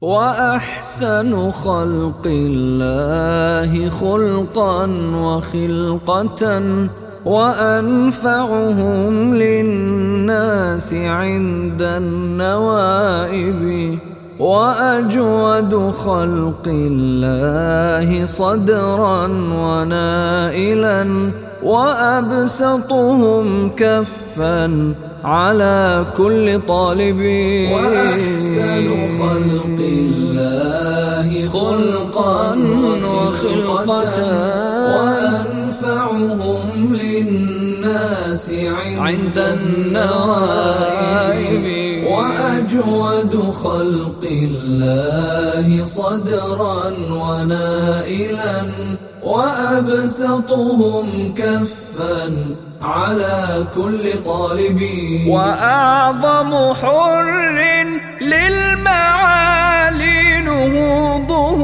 وأحسن خلق الله خلقا وخلقة وأنفعهم للناس عند النوائب وأجود خلق الله صدرا ونائلا وأبسطهم كفا على كل طالب. وأحسن خلق الله خلقا وخلقة وأنفعهم للناس عند النوائب. وأجود خلق الله صدرا ونائلا وأبسطهم كفا على كل طالب. وأعظم حر للمعالي نهوضه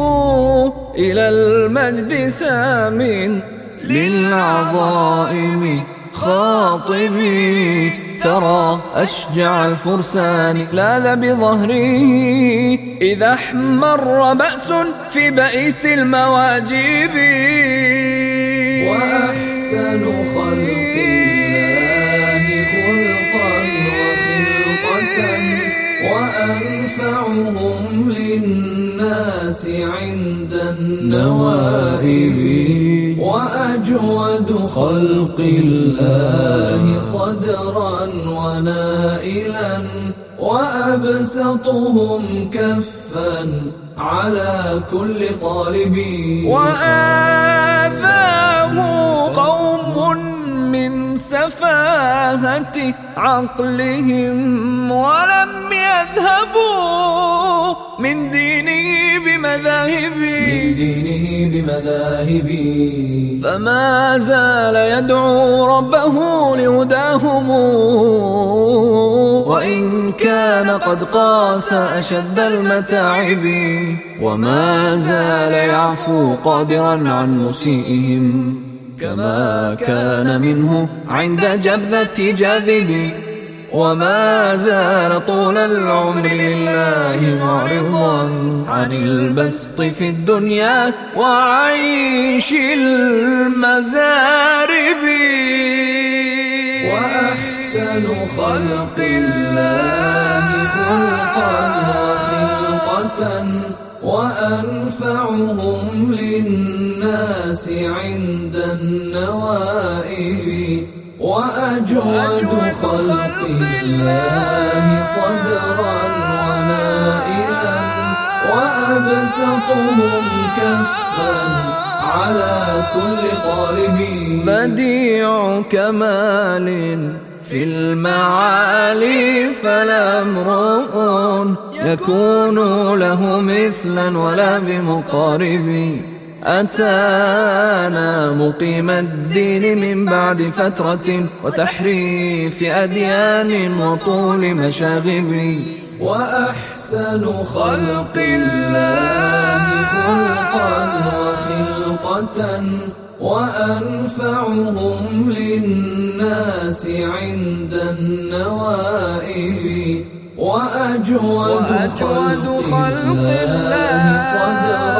إلى المجد سام للعظائم خاطبي. ترى أشجع الفرسان. لاذ بظهره إذا احمر بأس في بئس المواجب وأحسن خلق الله خلقا وخلقة وأنفعهم للناس عند النوائب. وأجود خلق الله صدرا ونائلا وأبسطهم كفا على كل طالب. وآذاه قوم من سفاهة عقلهم ولم يذهبوا من دينه بمذاهب من دينه بمذاهب فما زال يدعو ربه لهداهم. وإن كان قد قاس أشد المتاعب. وما زال يعفو قادرا عن مسيئهم. كما كان منه عند جبذة جاذب وما زال طول العمر لله معرضا عن البسط في الدنيا وعيش المزارب. وأحسن خلق الله خلقا وخلقة وأنفعهم للناس عند النوائب. وأجود خلق الله صدرا ونائلا وأبسطهم كفا على كل طالب بديع كمال في المعالي فلا امرؤ يكون له مثلا ولا بمقارب أتانا مقيم الدين من بعد فترة وتحريف أديان وطول مشاغب وأحسن خلق الله خلقا وخلقة وأنفعهم للناس عند النوائب وأجود, وأجود خلق الله. صدقا.